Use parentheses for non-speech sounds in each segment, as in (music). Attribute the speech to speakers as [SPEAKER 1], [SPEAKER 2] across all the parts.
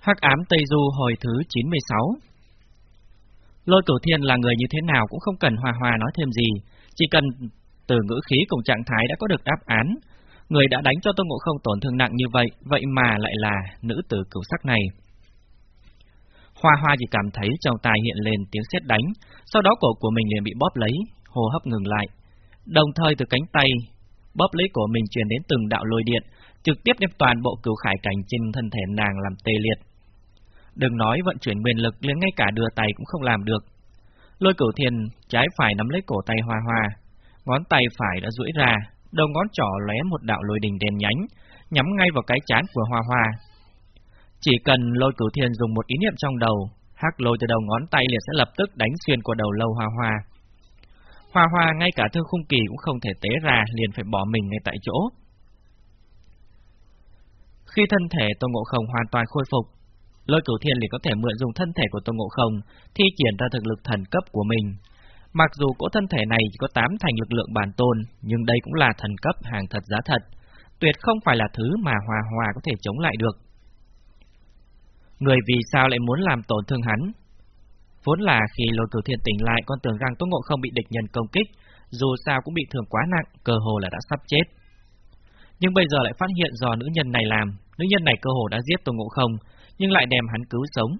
[SPEAKER 1] Hắc ám Tây Du hồi thứ 96 Lôi cửu thiên là người như thế nào cũng không cần hòa hòa nói thêm gì, chỉ cần từ ngữ khí cùng trạng thái đã có được đáp án. Người đã đánh cho Tô Ngộ Không tổn thương nặng như vậy, vậy mà lại là nữ tử cửu sắc này. Hoa hoa chỉ cảm thấy trong tai hiện lên tiếng sét đánh, sau đó cổ của mình liền bị bóp lấy, hô hấp ngừng lại. Đồng thời từ cánh tay, bóp lấy cổ mình truyền đến từng đạo lôi điện, trực tiếp đem toàn bộ cửu khải cảnh trên thân thể nàng làm tê liệt. Đừng nói vận chuyển nguyên lực, liền ngay cả đưa tay cũng không làm được. Lôi cửu thiền trái phải nắm lấy cổ tay hoa hoa, ngón tay phải đã duỗi ra, đầu ngón trỏ lóe một đạo lôi đình đèn nhánh, nhắm ngay vào cái chán của hoa hoa. Chỉ cần lôi cửu thiền dùng một ý niệm trong đầu, hắc lôi từ đầu ngón tay liền sẽ lập tức đánh xuyên qua đầu lâu hoa hoa. Hoa hoa ngay cả thương khung kỳ cũng không thể tế ra, liền phải bỏ mình ngay tại chỗ. Khi thân thể Tô Ngộ Không hoàn toàn khôi phục, Lôi Cửu Thiên liền có thể mượn dùng thân thể của Tôn Ngộ Không, thi triển ra thực lực thần cấp của mình. Mặc dù cỗ thân thể này chỉ có 8 thành lực lượng bản tôn, nhưng đây cũng là thần cấp hàng thật giá thật, tuyệt không phải là thứ mà Hòa Hòa có thể chống lại được. Người vì sao lại muốn làm tổn thương hắn? Vốn là khi Lôi Cửu Thiên tỉnh lại, con tưởng rằng Tôn Ngộ Không bị địch nhân công kích, dù sao cũng bị thương quá nặng, cơ hồ là đã sắp chết. Nhưng bây giờ lại phát hiện do nữ nhân này làm, nữ nhân này cơ hồ đã giết Tôn Ngộ Không, nhưng lại đem hắn cứu sống.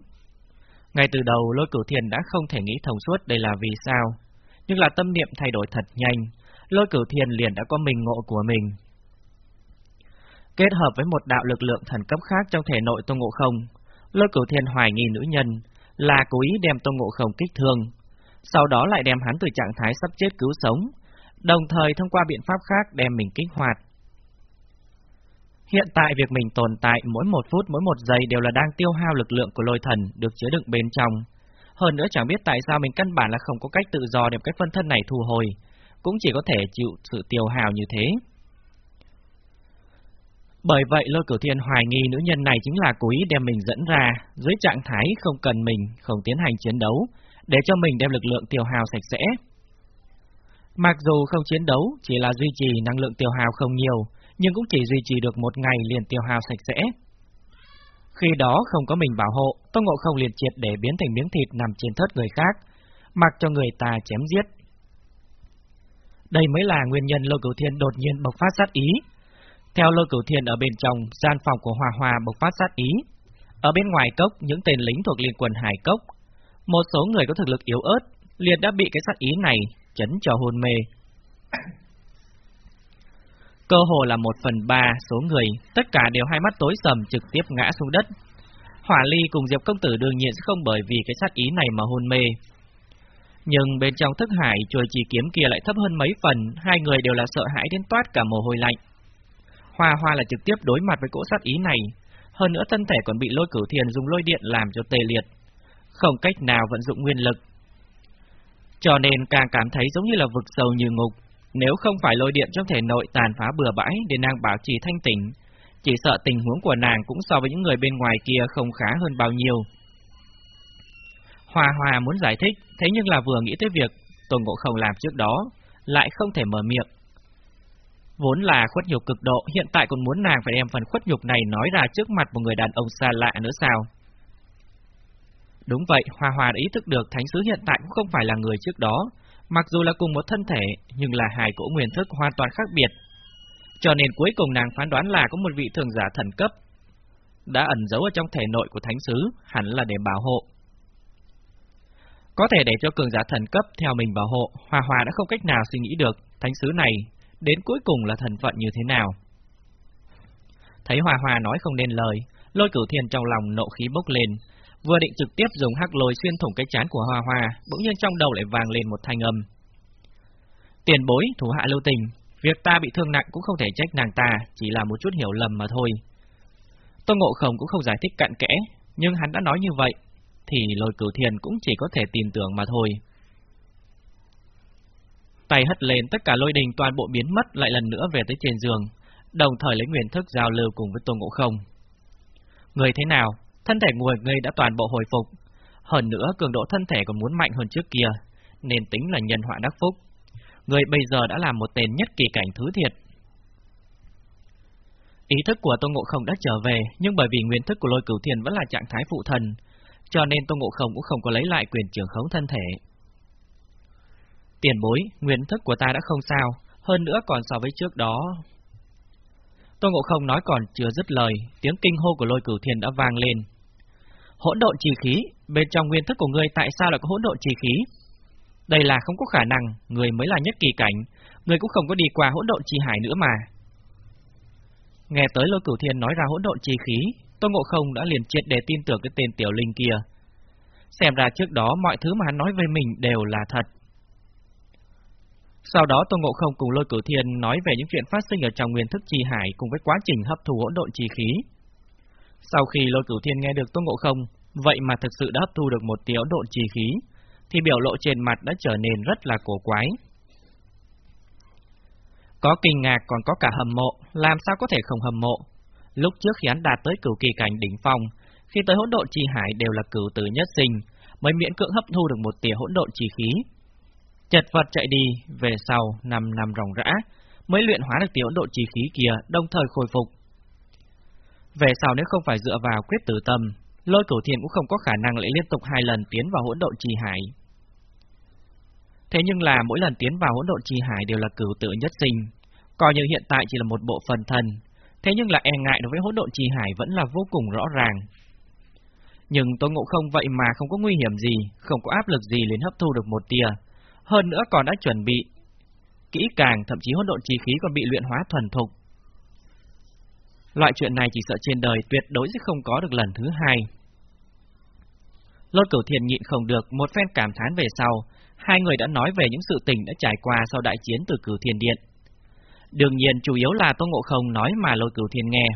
[SPEAKER 1] Ngay từ đầu, lôi cửu thiền đã không thể nghĩ thông suốt đây là vì sao, nhưng là tâm niệm thay đổi thật nhanh, lôi cửu thiền liền đã có mình ngộ của mình. Kết hợp với một đạo lực lượng thần cấp khác trong thể nội Tôn Ngộ Không, lôi cửu thiền hoài nghi nữ nhân là cố ý đem Tôn Ngộ Không kích thương, sau đó lại đem hắn từ trạng thái sắp chết cứu sống, đồng thời thông qua biện pháp khác đem mình kích hoạt. Hiện tại việc mình tồn tại mỗi một phút mỗi một giây đều là đang tiêu hao lực lượng của lôi thần được chứa đựng bên trong. Hơn nữa chẳng biết tại sao mình căn bản là không có cách tự do đem cái phân thân này thu hồi, cũng chỉ có thể chịu sự tiêu hao như thế. Bởi vậy lôi cửu thiên hoài nghi nữ nhân này chính là cố ý đem mình dẫn ra, dưới trạng thái không cần mình, không tiến hành chiến đấu, để cho mình đem lực lượng tiêu hao sạch sẽ. Mặc dù không chiến đấu, chỉ là duy trì năng lượng tiêu hao không nhiều, nhưng cũng chỉ duy trì được một ngày liền tiêu hao sạch sẽ. Khi đó không có mình bảo hộ, Tôn Ngộ Không liền triệt để biến thành miếng thịt nằm trên thớt người khác, mặc cho người ta chém giết. Đây mới là nguyên nhân Lô Cửu Thiên đột nhiên bộc phát sát ý. Theo Lô Cửu Thiên ở bên trong, gian phòng của Hòa Hòa bộc phát sát ý. Ở bên ngoài cốc, những tên lính thuộc liên quân Hải Cốc, một số người có thực lực yếu ớt, liền đã bị cái sát ý này chấn cho hôn mê. Cơ hồ là một phần ba số người, tất cả đều hai mắt tối sầm trực tiếp ngã xuống đất. Hỏa ly cùng Diệp Công Tử đương nhiên sẽ không bởi vì cái sát ý này mà hôn mê. Nhưng bên trong thức hải chuôi chỉ kiếm kia lại thấp hơn mấy phần, hai người đều là sợ hãi đến toát cả mồ hôi lạnh. Hoa hoa là trực tiếp đối mặt với cỗ sát ý này, hơn nữa thân thể còn bị lôi cửu thiền dùng lôi điện làm cho tê liệt, không cách nào vận dụng nguyên lực. Cho nên càng cảm thấy giống như là vực sâu như ngục, nếu không phải lôi điện trong thể nội tàn phá bừa bãi để nàng bảo trì thanh tỉnh, chỉ sợ tình huống của nàng cũng so với những người bên ngoài kia không khá hơn bao nhiêu. Hòa Hòa muốn giải thích, thế nhưng là vừa nghĩ tới việc Tôn Ngộ Không làm trước đó, lại không thể mở miệng. Vốn là khuất nhục cực độ, hiện tại còn muốn nàng phải đem phần khuất nhục này nói ra trước mặt một người đàn ông xa lạ nữa sao? Đúng vậy, Hòa Hòa đã ý thức được Thánh Sứ hiện tại cũng không phải là người trước đó, Mặc dù là cùng một thân thể, nhưng là hai cỗ nguyên thức hoàn toàn khác biệt. Cho nên cuối cùng nàng phán đoán là có một vị thường giả thần cấp đã ẩn giấu ở trong thể nội của thánh sứ, hẳn là để bảo hộ. Có thể để cho cường giả thần cấp theo mình bảo hộ, Hòa Hòa đã không cách nào suy nghĩ được thánh sứ này đến cuối cùng là thần phận như thế nào. Thấy Hòa Hòa nói không nên lời, lôi cửu thiên trong lòng nộ khí bốc lên, Vừa định trực tiếp dùng hắc lôi xuyên thủng cái chán của Hoa Hoa, bỗng nhiên trong đầu lại vang lên một thanh âm. Tiền bối, thủ hạ lưu tình, việc ta bị thương nặng cũng không thể trách nàng ta, chỉ là một chút hiểu lầm mà thôi. Tô Ngộ Không cũng không giải thích cặn kẽ, nhưng hắn đã nói như vậy, thì lôi cửu thiền cũng chỉ có thể tin tưởng mà thôi. Tay hất lên tất cả lôi đình toàn bộ biến mất lại lần nữa về tới trên giường, đồng thời lấy nguyên thức giao lưu cùng với Tô Ngộ Không. Người thế nào, Thân thể của người đã toàn bộ hồi phục, hơn nữa cường độ thân thể còn muốn mạnh hơn trước kia, nên tính là nhân họa đắc phúc. Người bây giờ đã là một tên nhất kỳ cảnh thứ thiệt. Ý thức của Tô Ngộ Không đã trở về, nhưng bởi vì nguyên thức của lôi cửu thiền vẫn là trạng thái phụ thần, cho nên Tô Ngộ Không cũng không có lấy lại quyền trưởng khống thân thể. Tiền bối, nguyên thức của ta đã không sao, hơn nữa còn so với trước đó. Tô Ngộ Không nói còn chưa dứt lời, tiếng kinh hô của lôi cửu thiền đã vang lên. Hỗn độn chi khí, bên trong nguyên thức của ngươi tại sao lại có hỗn độn chi khí? Đây là không có khả năng, người mới là nhất kỳ cảnh, người cũng không có đi qua hỗn độn chi hải nữa mà. Nghe tới lôi cửu thiên nói ra hỗn độn chi khí, Tô Ngộ Không đã liền triệt để tin tưởng cái tên tiểu linh kia. Xem ra trước đó mọi thứ mà hắn nói với mình đều là thật. Sau đó Tô Ngộ Không cùng Lôi Cửu Thiên nói về những chuyện phát sinh ở trong nguyên thức chi hải cùng với quá trình hấp thu hỗn độn chi khí. Sau khi Lôi Cửu Thiên nghe được Tô Ngộ Không, vậy mà thực sự đã hấp thu được một tia hỗn độn chi khí, thì biểu lộ trên mặt đã trở nên rất là cổ quái. Có kinh ngạc còn có cả hầm mộ, làm sao có thể không hầm mộ? Lúc trước khi hắn đạt tới cửu kỳ cảnh đỉnh phong, khi tới hỗn độn chi hải đều là cửu tử nhất sinh, mới miễn cưỡng hấp thu được một tia hỗn độn chi khí. Chật vật chạy đi, về sau 5 năm ròng rã, mới luyện hóa được tia hỗn độn chi khí kia, đồng thời khôi phục. Về sau nếu không phải dựa vào quyết tử tâm, lôi cửu thiên cũng không có khả năng lại liên tục hai lần tiến vào hỗn độn trì hải. Thế nhưng là mỗi lần tiến vào hỗn độn trì hải đều là cửu tự nhất sinh, coi như hiện tại chỉ là một bộ phần thân, thế nhưng là e ngại đối với hỗn độn trì hải vẫn là vô cùng rõ ràng. Nhưng Tô Ngộ Không vậy mà không có nguy hiểm gì, không có áp lực gì liền hấp thu được một tia, hơn nữa còn đã chuẩn bị kỹ càng, thậm chí hỗn độn chi khí còn bị luyện hóa thuần thục. Loại chuyện này chỉ sợ trên đời tuyệt đối sẽ không có được lần thứ hai. Lôi cửu thiền nhịn không được, một phen cảm thán về sau, hai người đã nói về những sự tình đã trải qua sau đại chiến từ cửu thiền điện. Đương nhiên chủ yếu là Tô Ngộ Không nói mà lôi cửu thiền nghe.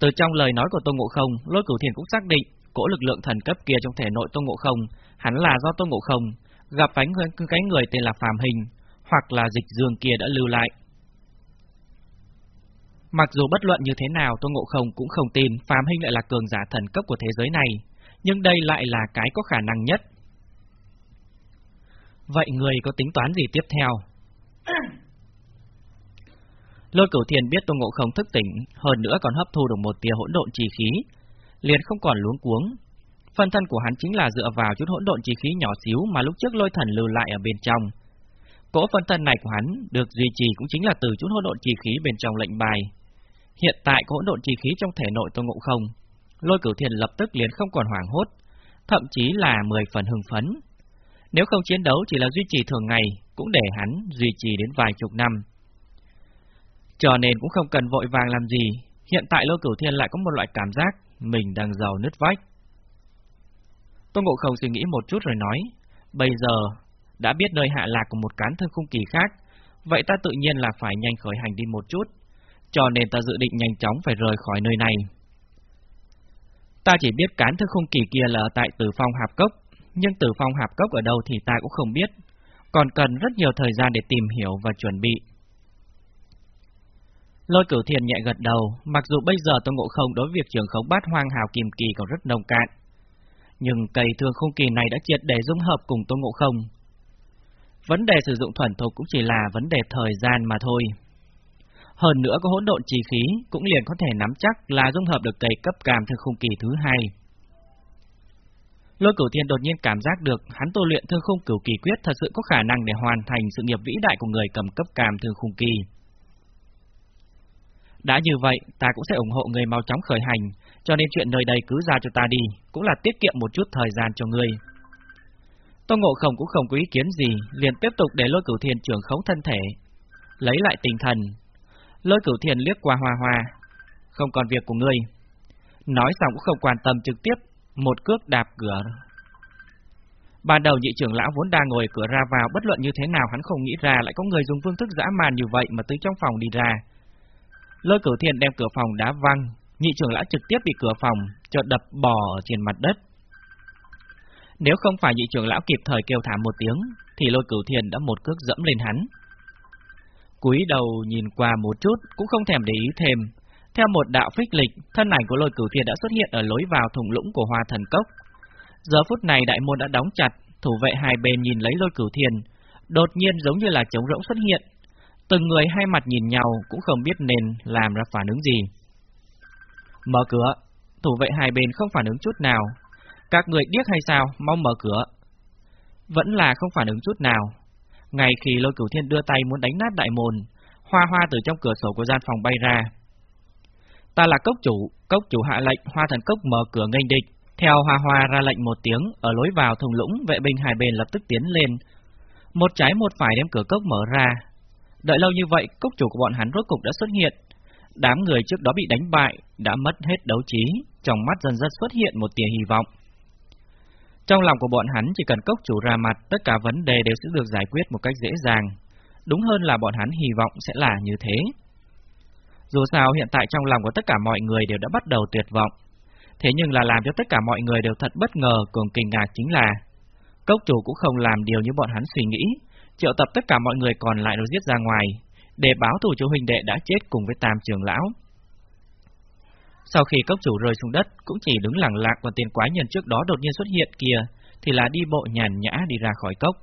[SPEAKER 1] Từ trong lời nói của Tô Ngộ Không, lôi cửu thiền cũng xác định, cỗ lực lượng thần cấp kia trong thể nội Tô Ngộ Không, hắn là do Tô Ngộ Không gặp phải người, cái người tên là Phạm Hình, hoặc là dịch dương kia đã lưu lại. Mặc dù bất luận như thế nào Tô Ngộ Không cũng không tin Phạm Hinh lại là cường giả thần cấp của thế giới này, nhưng đây lại là cái có khả năng nhất. Vậy người có tính toán gì tiếp theo? (clears throat) Lôi cửu thiền biết Tô Ngộ Không thức tỉnh, hơn nữa còn hấp thu được một tia hỗn độn chi khí, liền không còn luống cuống. Phân thân của hắn chính là dựa vào chút hỗn độn chi khí nhỏ xíu mà lúc trước lôi thần lưu lại ở bên trong. Cỗ phân thân này của hắn được duy trì cũng chính là từ chút hỗn độn chi khí bên trong lệnh bài. Hiện tại có hỗn độn chi khí trong thể nội tôn Ngộ Không, lôi cửu thiền lập tức liền không còn hoảng hốt, thậm chí là mười phần hưng phấn. Nếu không chiến đấu chỉ là duy trì thường ngày, cũng để hắn duy trì đến vài chục năm. Cho nên cũng không cần vội vàng làm gì, hiện tại lôi cửu thiên lại có một loại cảm giác mình đang giàu nứt vách. tôn Ngộ Không suy nghĩ một chút rồi nói, bây giờ đã biết nơi hạ lạc của một cán thương khung kỳ khác, vậy ta tự nhiên là phải nhanh khởi hành đi một chút, cho nên ta dự định nhanh chóng phải rời khỏi nơi này. Ta chỉ biết cán thức không kỳ kia là tại Tử Phong Hạp Cốc, nhưng Tử Phong Hạp Cốc ở đâu thì ta cũng không biết, còn cần rất nhiều thời gian để tìm hiểu và chuẩn bị. Lôi cửu thiền nhẹ gật đầu, mặc dù bây giờ Tôn Ngộ Không đối với việc trường khống bát hoang hào kim kỳ còn rất nông cạn. Nhưng cây thương không kỳ này đã triệt để dung hợp cùng Tôn Ngộ Không. Vấn đề sử dụng thuần thục cũng chỉ là vấn đề thời gian mà thôi. Hơn nữa có hỗn độn chi khí cũng liền có thể nắm chắc là dung hợp được cây cấp cảm thương không kỳ thứ hai. Lôi cửu thiên đột nhiên cảm giác được hắn tu luyện thương khung cửu kỳ quyết thật sự có khả năng để hoàn thành sự nghiệp vĩ đại của người cầm cấp cảm thương khung kỳ. Đã như vậy, ta cũng sẽ ủng hộ người mau chóng khởi hành, cho nên chuyện nơi đây cứ ra cho ta đi, cũng là tiết kiệm một chút thời gian cho người Tô Ngộ Không cũng không có ý kiến gì, liền tiếp tục để lôi cửu thiên trưởng khống thân thể, lấy lại tinh thần. Lôi cửu thiền liếc qua hoa hoa, không còn việc của ngươi. Nói xong cũng không quan tâm trực tiếp, một cước đạp cửa. Ban đầu nhị trưởng lão vốn đang ngồi cửa ra vào, bất luận như thế nào hắn không nghĩ ra lại có người dùng phương thức dã man như vậy mà từ trong phòng đi ra. Lôi cửu thiền đem cửa phòng đá văng, nhị trưởng lão trực tiếp bị cửa phòng cho đập bò trên mặt đất. Nếu không phải nhị trưởng lão kịp thời kêu thảm một tiếng, thì lôi cửu thiền đã một cước dẫm lên hắn. Cúi đầu nhìn qua một chút, cũng không thèm để ý thêm. Theo một đạo phích lịch, thân ảnh của lôi cửu thiên đã xuất hiện ở lối vào thùng lũng của hoa thần cốc. Giờ phút này đại môn đã đóng chặt, thủ vệ hai bên nhìn lấy lôi cửu thiên, đột nhiên giống như là trống rỗng xuất hiện, Từng người hai mặt nhìn nhau cũng không biết nên làm ra phản ứng gì. Mở cửa, thủ vệ hai bên không phản ứng chút nào. Các người điếc hay sao, mau mở cửa. Vẫn là không phản ứng chút nào. Ngay khi lôi cửu thiên đưa tay muốn đánh nát đại môn, hoa hoa từ trong cửa sổ của gian phòng bay ra. Ta là cốc chủ, cốc chủ hạ lệnh hoa thần cốc mở cửa nghênh địch. Theo hoa hoa ra lệnh một tiếng, ở lối vào thùng lũng, vệ binh hai bên lập tức tiến lên. Một trái một phải đem cửa cốc mở ra. Đợi lâu như vậy, cốc chủ của bọn hắn rốt cục đã xuất hiện. Đám người trước đó bị đánh bại, đã mất hết đấu trí, trong mắt dần dần xuất hiện một tia hy vọng. Trong lòng của bọn hắn chỉ cần cốc chủ ra mặt, tất cả vấn đề đều sẽ được giải quyết một cách dễ dàng. Đúng hơn là bọn hắn hy vọng sẽ là như thế. Dù sao hiện tại trong lòng của tất cả mọi người đều đã bắt đầu tuyệt vọng. Thế nhưng là làm cho tất cả mọi người đều thật bất ngờ cùng kinh ngạc chính là Cốc chủ cũng không làm điều như bọn hắn suy nghĩ, triệu tập tất cả mọi người còn lại rồi giết ra ngoài, để báo thù cho huynh đệ đã chết cùng với tam trường lão. Sau khi cốc chủ rơi xuống đất, cũng chỉ đứng lặng lặng và tiền quái nhân trước đó đột nhiên xuất hiện kia, thì là đi bộ nhàn nhã đi ra khỏi cốc.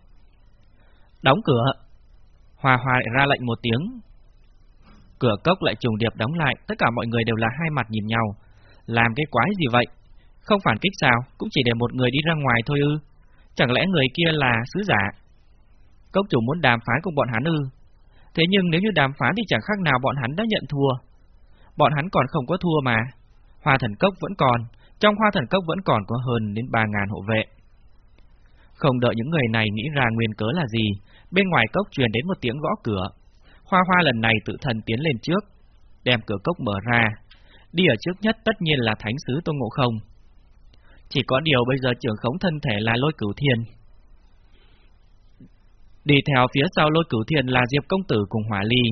[SPEAKER 1] Đóng cửa. Hòa hòa lại ra lệnh một tiếng. Cửa cốc lại trùng điệp đóng lại, tất cả mọi người đều là hai mặt nhìn nhau. Làm cái quái gì vậy? Không phản kích sao, cũng chỉ để một người đi ra ngoài thôi ư. Chẳng lẽ người kia là sứ giả? Cốc chủ muốn đàm phán cùng bọn hắn ư? Thế nhưng nếu như đàm phán thì chẳng khác nào bọn hắn đã nhận thua. Bọn hắn còn không có thua mà. Hoa thần cốc vẫn còn, trong hoa thần cốc vẫn còn có hơn đến 3.000 hộ vệ. Không đợi những người này nghĩ ra nguyên cớ là gì, bên ngoài cốc truyền đến một tiếng gõ cửa. Hoa hoa lần này tự thần tiến lên trước, đem cửa cốc mở ra. Đi ở trước nhất tất nhiên là thánh sứ Tôn Ngộ Không. Chỉ có điều bây giờ trưởng khống thân thể là lôi cửu thiên. Đi theo phía sau lôi cửu thiên là Diệp Công Tử cùng Hỏa Ly.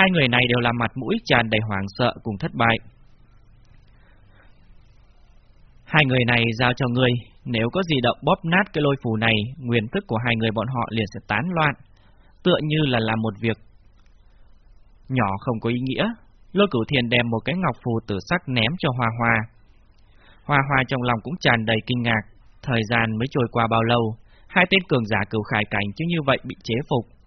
[SPEAKER 1] Hai người này đều là mặt mũi tràn đầy hoảng sợ cùng thất bại. Hai người này giao cho ngươi, nếu có gì động bóp nát cái lôi phù này, nguyên thức của hai người bọn họ liền sẽ tán loạn, tựa như là làm một việc nhỏ không có ý nghĩa. Lôi cửu thiền đem một cái ngọc phù tử sắc ném cho Hoa Hoa. Hoa Hoa trong lòng cũng tràn đầy kinh ngạc, thời gian mới trôi qua bao lâu, hai tên cường giả cửu khải cảnh chứ như vậy bị chế phục.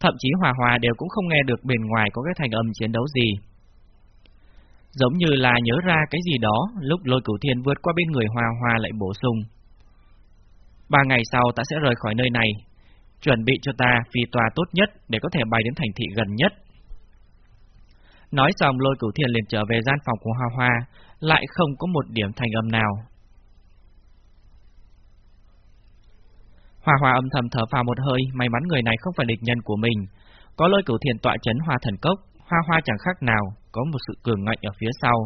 [SPEAKER 1] Thậm chí hòa hòa đều cũng không nghe được bên ngoài có cái thành âm chiến đấu gì. Giống như là nhớ ra cái gì đó, lúc lôi cửu thiên vượt qua bên người hòa hòa lại bổ sung. Ba ngày sau ta sẽ rời khỏi nơi này, chuẩn bị cho ta phi tòa tốt nhất để có thể bay đến thành thị gần nhất. Nói xong lôi cửu thiên liền trở về gian phòng của Hoa Hoa, lại không có một điểm thành âm nào. Hoa Hoa âm thầm thở phào một hơi, may mắn người này không phải địch nhân của mình. Có lôi cửu thiền tọa chấn Hoa Thần Cốc, Hoa Hoa chẳng khác nào, có một sự cường ngạnh ở phía sau.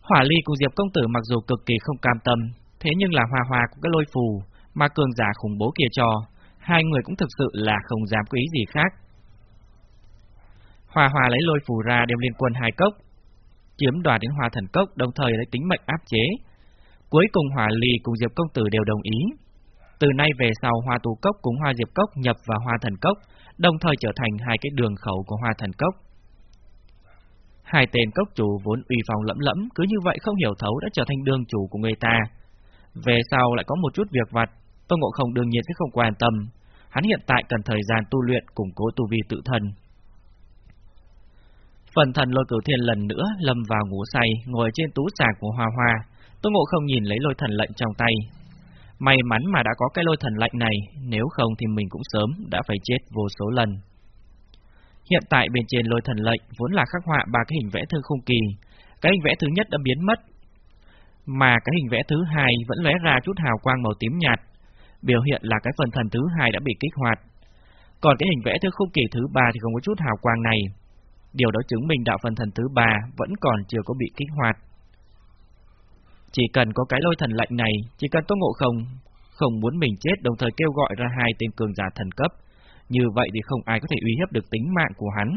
[SPEAKER 1] Hỏa Ly cùng Diệp Công Tử mặc dù cực kỳ không cam tâm, thế nhưng là Hoa Hoa cũng cái lôi phù, mà cường giả khủng bố kia cho, hai người cũng thực sự là không dám quý gì khác. Hoa Hoa lấy lôi phù ra đem liên quân hai cốc, chiếm đoạt đến Hoa Thần Cốc, đồng thời lấy tính mệnh áp chế. Cuối cùng Hỏa Ly cùng Diệp Công Tử đều đồng ý. Từ nay về sau Hoa Tù Cốc cùng Hoa Diệp Cốc nhập vào Hoa Thần Cốc, đồng thời trở thành hai cái đường khẩu của Hoa Thần Cốc. Hai tên cốc chủ vốn uy phong lẫm lẫm, cứ như vậy không hiểu thấu đã trở thành đường chủ của người ta. Về sau lại có một chút việc vặt, Tô Ngộ Không đương nhiên sẽ không quan tâm. Hắn hiện tại cần thời gian tu luyện củng cố tu vi tự thân. Phần thần lôi cửu thiên lần nữa lâm vào ngủ say, ngồi trên tú sạc của hoa hoa. Tô Ngộ Không nhìn lấy lôi thần lệnh trong tay. May mắn mà đã có cái lôi thần lệnh này, nếu không thì mình cũng sớm đã phải chết vô số lần. Hiện tại bên trên lôi thần lệnh vốn là khắc họa ba cái hình vẽ thư khung kỳ. Cái hình vẽ thứ nhất đã biến mất, mà cái hình vẽ thứ hai vẫn lóe ra chút hào quang màu tím nhạt, biểu hiện là cái phần thần thứ hai đã bị kích hoạt. Còn cái hình vẽ thư khung kỳ thứ ba thì không có chút hào quang này. Điều đó chứng minh đạo phần thần thứ ba vẫn còn chưa có bị kích hoạt. Chỉ cần có cái lôi thần lệnh này, chỉ cần Tô Ngộ Không không muốn mình chết đồng thời kêu gọi ra hai tên cường giả thần cấp, như vậy thì không ai có thể uy hiếp được tính mạng của hắn.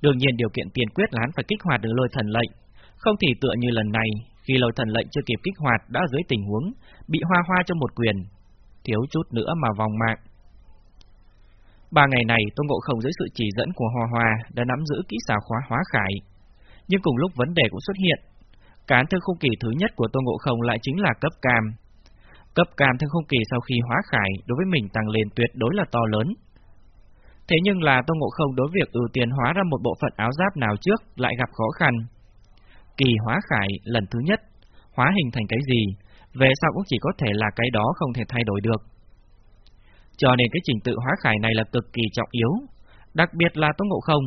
[SPEAKER 1] Đương nhiên điều kiện tiền quyết là hắn phải kích hoạt được lôi thần lệnh, không thì tựa như lần này, khi lôi thần lệnh chưa kịp kích hoạt đã dưới tình huống bị hoa hoa cho một quyền, thiếu chút nữa mà vòng mạng. Ba ngày này, Tô Ngộ Không dưới sự chỉ dẫn của Hoa Hoa đã nắm giữ kỹ xảo khóa hóa khải. Nhưng cùng lúc vấn đề cũng xuất hiện. Cán thương không kỳ thứ nhất của Tô Ngộ Không lại chính là cấp cam. Cấp cam thương không kỳ sau khi hóa khải đối với mình tăng lên tuyệt đối là to lớn. Thế nhưng là Tôn Ngộ Không đối việc ưu tiên hóa ra một bộ phận áo giáp nào trước lại gặp khó khăn. Kỳ hóa khải lần thứ nhất, hóa hình thành cái gì, về sau cũng chỉ có thể là cái đó không thể thay đổi được. Cho nên cái trình tự hóa khải này là cực kỳ trọng yếu, đặc biệt là Tôn Ngộ Không.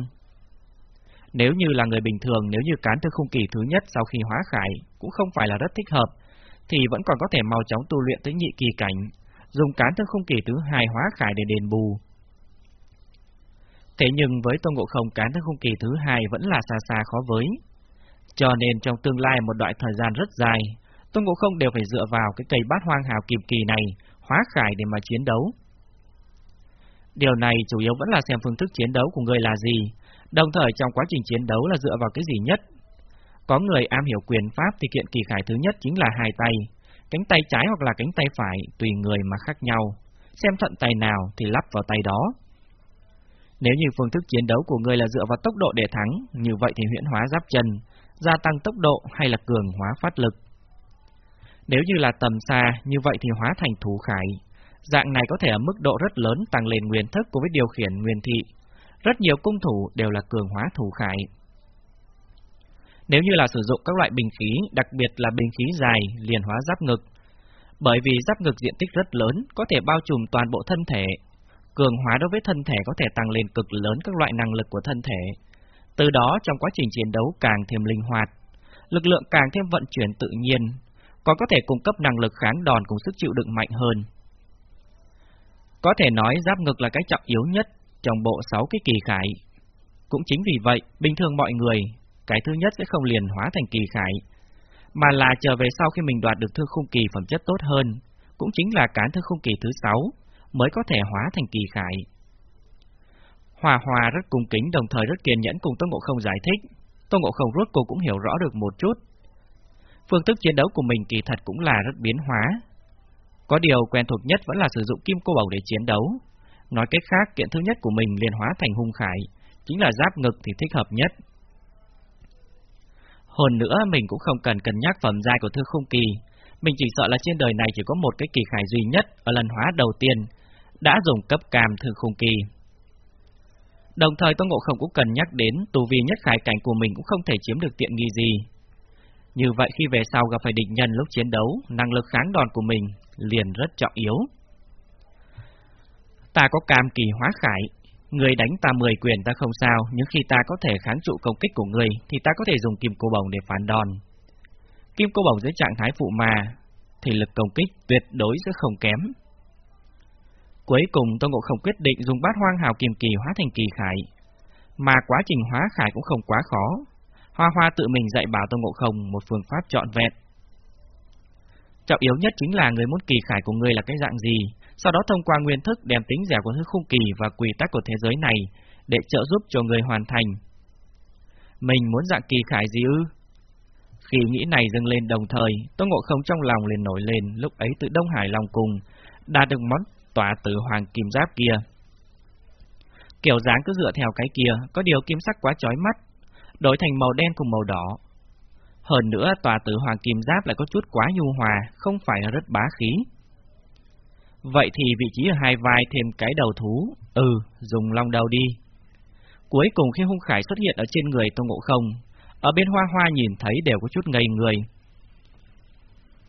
[SPEAKER 1] Nếu như là người bình thường, nếu như cán thư khung kỳ thứ nhất sau khi hóa khải cũng không phải là rất thích hợp, thì vẫn còn có thể mau chóng tu luyện tới nhị kỳ cảnh, dùng cán thư khung kỳ thứ hai hóa khải để đền bù. Thế nhưng với Tôn Ngộ Không cán thư khung kỳ thứ hai vẫn là xa xa khó với. Cho nên trong tương lai một đoạn thời gian rất dài, Tôn Ngộ Không đều phải dựa vào cái cây bát hoang hào kìm kỳ này, hóa khải để mà chiến đấu. Điều này chủ yếu vẫn là xem phương thức chiến đấu của người là gì, đồng thời trong quá trình chiến đấu là dựa vào cái gì nhất. Có người am hiểu quyền pháp thì kiện kỳ khải thứ nhất chính là hai tay, cánh tay trái hoặc là cánh tay phải tùy người mà khác nhau, xem thuận tay nào thì lắp vào tay đó. Nếu như phương thức chiến đấu của người là dựa vào tốc độ để thắng, như vậy thì huyễn hóa giáp chân, gia tăng tốc độ hay là cường hóa phát lực. Nếu như là tầm xa, như vậy thì hóa thành thủ khải. Dạng này có thể ở mức độ rất lớn tăng lên nguyên thức của với điều khiển nguyên thị. Rất nhiều cung thủ đều là cường hóa thủ khải. Nếu như là sử dụng các loại bình khí, đặc biệt là bình khí dài, liền hóa giáp ngực. Bởi vì giáp ngực diện tích rất lớn, có thể bao trùm toàn bộ thân thể. Cường hóa đối với thân thể có thể tăng lên cực lớn các loại năng lực của thân thể. Từ đó trong quá trình chiến đấu càng thêm linh hoạt, lực lượng càng thêm vận chuyển tự nhiên, còn có thể cung cấp năng lực kháng đòn cùng sức chịu đựng mạnh hơn. Có thể nói giáp ngực là cái trọng yếu nhất trong bộ 6 cái kỳ khải. Cũng chính vì vậy, bình thường mọi người, cái thứ nhất sẽ không liền hóa thành kỳ khải, mà là chờ về sau khi mình đoạt được thư khung kỳ phẩm chất tốt hơn, cũng chính là cán thư khung kỳ thứ 6, mới có thể hóa thành kỳ khải. Hòa Hòa rất cung kính đồng thời rất kiên nhẫn cùng Tô Ngộ Không giải thích. Tô Ngộ Không rốt cô cũng hiểu rõ được một chút. Phương thức chiến đấu của mình kỳ thật cũng là rất biến hóa. Có điều quen thuộc nhất vẫn là sử dụng kim cô bầu để chiến đấu. Nói cách khác, kiện thứ nhất của mình liền hóa thành hung khải, chính là giáp ngực thì thích hợp nhất. Hơn nữa mình cũng không cần cân nhắc phẩm giai của thư khung kỳ, mình chỉ sợ là trên đời này chỉ có một cái kỳ khải duy nhất ở lần hóa đầu tiên, đã dùng cấp cam thư khung kỳ. Đồng thời Tô Ngộ Không cũng cần nhắc đến tù vi nhất khải cảnh của mình cũng không thể chiếm được tiện nghi gì. Như vậy khi về sau gặp phải địch nhân lúc chiến đấu, năng lực kháng đòn của mình liền rất trọng yếu. Ta có cam kỳ hóa khải, người đánh ta 10 quyền ta không sao, nhưng khi ta có thể kháng trụ công kích của người thì ta có thể dùng kim cô bồng để phản đòn. Kim cô bồng dưới trạng thái phụ mà, thì lực công kích tuyệt đối sẽ không kém. Cuối cùng Tô Ngộ Không quyết định dùng bát hoang hào kim kỳ hóa thành kỳ khải. Mà quá trình hóa khải cũng không quá khó. Hoa Hoa tự mình dạy bảo Tô Ngộ Không một phương pháp trọn vẹn. Trọng yếu nhất chính là người muốn kỳ khải của người là cái dạng gì, sau đó thông qua nguyên thức đem tính dẻo của thứ khung kỳ và quy tắc của thế giới này để trợ giúp cho người hoàn thành. Mình muốn dạng kỳ khải gì ư? Khi nghĩ này dâng lên đồng thời, Tô Ngộ Không trong lòng liền nổi lên, lúc ấy tự Đông Hải Long cùng, đạt được món tỏa tử hoàng kim giáp kia. Kiểu dáng cứ dựa theo cái kia, có điều kim sắc quá chói mắt, đổi thành màu đen cùng màu đỏ. Hơn nữa, tòa tử hoàng kim giáp lại có chút quá nhu hòa, không phải là rất bá khí. Vậy thì vị trí ở hai vai thêm cái đầu thú, ừ, dùng long đầu đi. Cuối cùng khi hung khải xuất hiện ở trên người Tôn Ngộ Không, ở bên hoa hoa nhìn thấy đều có chút ngây người.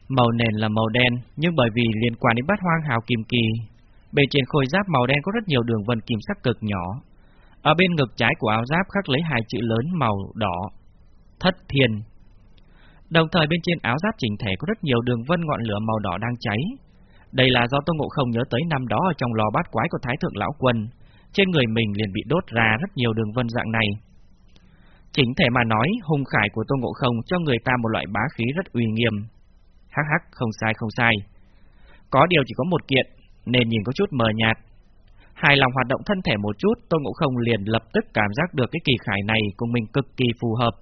[SPEAKER 1] Màu nền là màu đen, nhưng bởi vì liên quan đến bát hoang hào kim kỳ, Bên trên khôi giáp màu đen có rất nhiều đường vân kim sắc cực nhỏ. Ở bên ngực trái của áo giáp khắc lấy hai chữ lớn màu đỏ, thất thiên. Đồng thời bên trên áo giáp chỉnh thể có rất nhiều đường vân ngọn lửa màu đỏ đang cháy. Đây là do Tô Ngộ Không nhớ tới năm đó ở trong lò bát quái của Thái Thượng Lão Quân, trên người mình liền bị đốt ra rất nhiều đường vân dạng này. Chính thể mà nói, hung khải của Tô Ngộ Không cho người ta một loại bá khí rất uy nghiêm. Hắc hắc, không sai không sai. Có điều chỉ có một kiện, nên nhìn có chút mờ nhạt. Hài lòng hoạt động thân thể một chút, Tôn Ngộ Không liền lập tức cảm giác được cái kỳ khải này cùng mình cực kỳ phù hợp.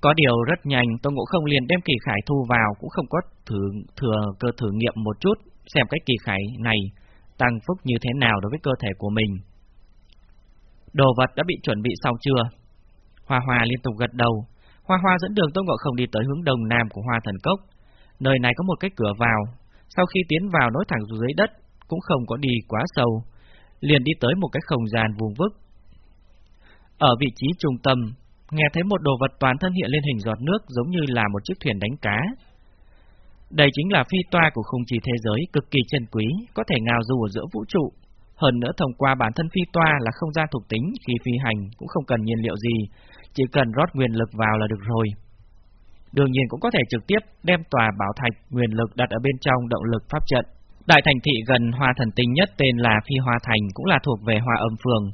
[SPEAKER 1] Có điều rất nhanh, Tôn Ngộ Không liền đem kỳ khải thu vào, cũng không có thử, thừa cơ thử nghiệm một chút, xem cái kỳ khải này tăng phúc như thế nào đối với cơ thể của mình. Đồ vật đã bị chuẩn bị xong chưa? Hoa Hoa liên tục gật đầu. Hoa Hoa dẫn đường Tôn Ngộ Không đi tới hướng đông nam của Hoa Thần Cốc. Nơi này có một cái cửa vào, sau khi tiến vào nối thẳng xuống dưới đất, cũng không có đi quá sâu, liền đi tới một cái không gian vuông vức. Ở vị trí trung tâm, nghe thấy một đồ vật toàn thân hiện lên hình giọt nước giống như là một chiếc thuyền đánh cá. Đây chính là phi toa của khung trì thế giới cực kỳ chân quý, có thể ngào du ở giữa vũ trụ. Hơn nữa thông qua bản thân phi toa là không gian thuộc tính, khi phi hành cũng không cần nhiên liệu gì, chỉ cần rót nguyên lực vào là được rồi. Đương nhiên cũng có thể trực tiếp đem tòa bảo thạch nguyên lực đặt ở bên trong động lực pháp trận. Đại thành thị gần Hoa Thần Tinh nhất tên là Phi Hoa Thành cũng là thuộc về Hoa Âm Phường.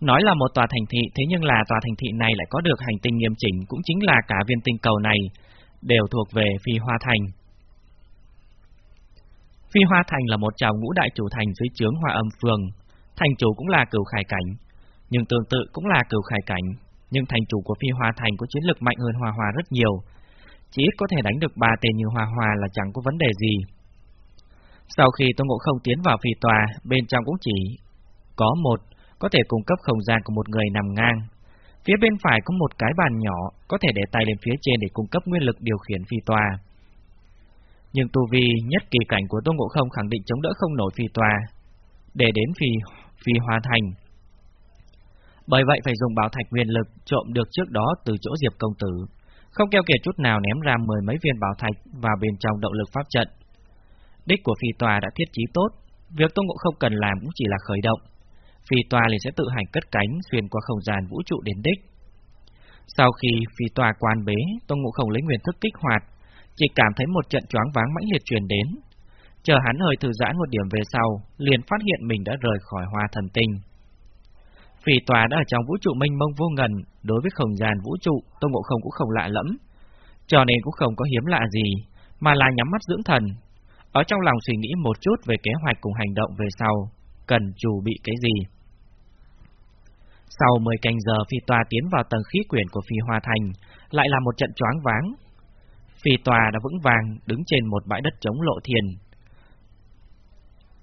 [SPEAKER 1] Nói là một tòa thành thị, thế nhưng là tòa thành thị này lại có được hành tinh nghiêm chỉnh, cũng chính là cả viên tinh cầu này, đều thuộc về Phi Hoa Thành. Phi Hoa Thành là một trào ngũ đại chủ thành dưới chướng Hoa Âm Phường, thành chủ cũng là cửu khải cảnh, nhưng tương tự cũng là cửu khải cảnh, nhưng thành chủ của Phi Hoa Thành có chiến lực mạnh hơn Hoa Hoa rất nhiều, chỉ ít có thể đánh được ba tên như Hoa Hoa là chẳng có vấn đề gì. Sau khi Tôn Ngộ Không tiến vào phi tòa, bên trong cũng chỉ có một có thể cung cấp không gian của một người nằm ngang. Phía bên phải có một cái bàn nhỏ, có thể để tay lên phía trên để cung cấp nguyên lực điều khiển phi tòa. Nhưng tu vi nhất kỳ cảnh của Tôn Ngộ Không khẳng định chống đỡ không nổi phi tòa, để đến phi, phi hoàn thành. Bởi vậy phải dùng bảo thạch nguyên lực trộm được trước đó từ chỗ Diệp Công Tử, không keo kiệt chút nào ném ra mười mấy viên bảo thạch vào bên trong động lực pháp trận. Đích của phi tòa đã thiết trí tốt, việc Tôn Ngộ Không cần làm cũng chỉ là khởi động. Phi tòa liền sẽ tự hành cất cánh xuyên qua không gian vũ trụ đến đích. Sau khi phi tòa quan bế, Tôn Ngộ Không lấy nguyên thức kích hoạt, chỉ cảm thấy một trận choáng váng mãnh liệt truyền đến. Chờ hắn hơi thư giãn một điểm về sau, liền phát hiện mình đã rời khỏi hoa thần tinh. Phi tòa đã ở trong vũ trụ mênh mông vô ngần, đối với không gian vũ trụ, Tôn Ngộ Không cũng không lạ lẫm, cho nên cũng không có hiếm lạ gì, mà là nhắm mắt dưỡng thần, ở trong lòng suy nghĩ một chút về kế hoạch cùng hành động về sau, cần chủ bị cái gì. Sau 10 canh giờ phi tòa tiến vào tầng khí quyển của phi hoa thành, lại là một trận choáng váng. Phi tòa đã vững vàng đứng trên một bãi đất chống lộ thiền.